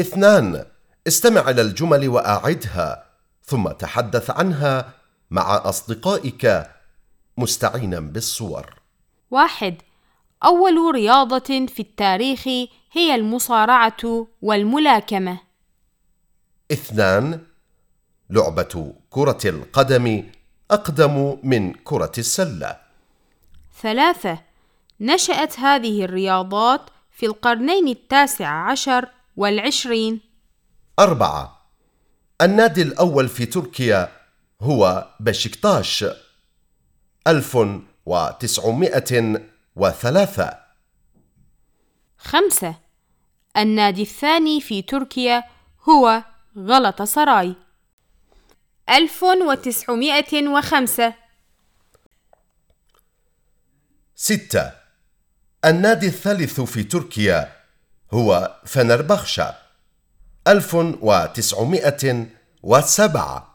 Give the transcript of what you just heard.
اثنان. استمع إلى الجمل وأعدها ثم تحدث عنها مع أصدقائك مستعينا بالصور. واحد. أول رياضة في التاريخ هي المصارعة والملاكمة. اثنان. لعبة كرة القدم أقدم من كرة السلة. ثلاثة. نشأت هذه الرياضات في القرنين التاسع عشر والعشرين. أربعة. النادي الأول في تركيا هو بشكتاش. ألف وتسعمائة وثلاثة. خمسة. النادي الثاني في تركيا هو غلطة سراي ألف وتسعمائة وخمسة. ستة. النادي الثالث في تركيا هو فنربخشة. ألف وتسعمائة وسبعة.